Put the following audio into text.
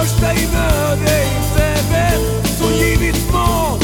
Ποιος θα είδατε η Φεβέ στον γυμισμό